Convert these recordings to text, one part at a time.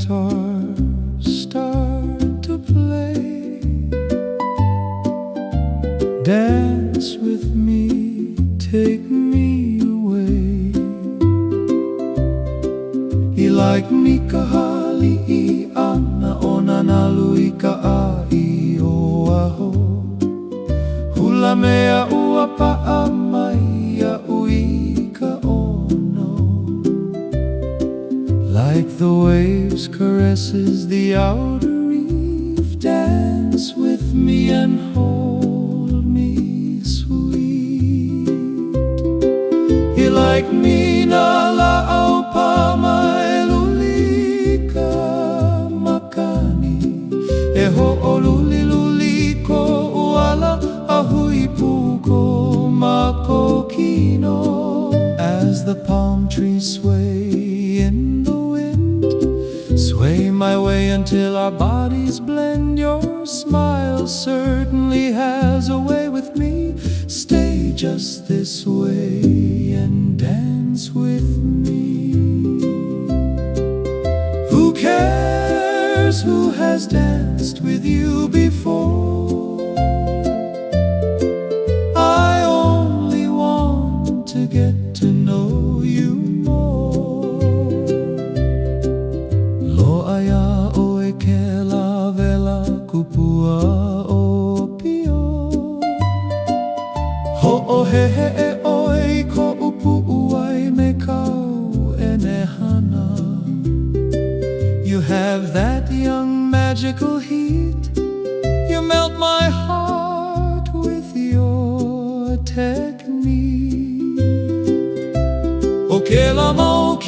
guitar start to play. Dance with me, take me away. I like mi kahali i ana ona na lui ka a i o aho. Hula mea ua pa waves caresses the outer reef, dance with me and hold me sweet. Like me na la au pa mai lulika makani e ho o luli ko uala a hui puko mako kino as the palm trees sway sway my way until our bodies blend. Your smile certainly has a way with me. Stay just this way and dance with me. Who cares who has danced with you before? You have that young magical heat. You melt my heart with your technique. O ke la mau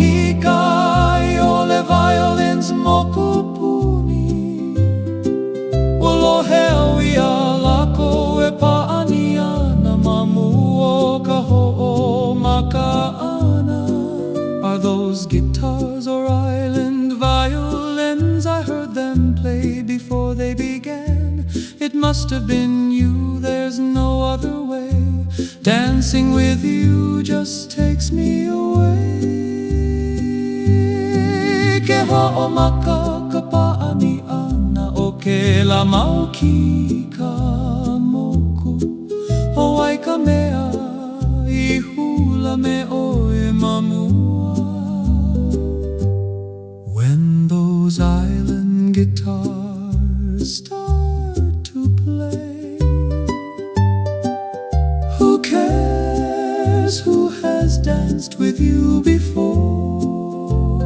must have been you, there's no other way. Dancing with you just takes me away. Ke o maka ka paani ana o ke la mau ki ka moku. Hawaii ka mea i hula me o e mamua. When those island guitars danced with you before?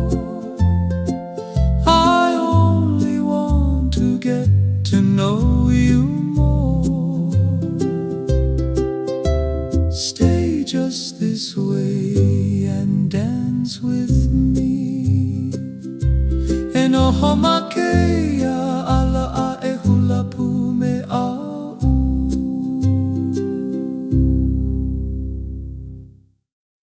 I only want to get to know you more. Stay just this way and dance with me. Enohomakeya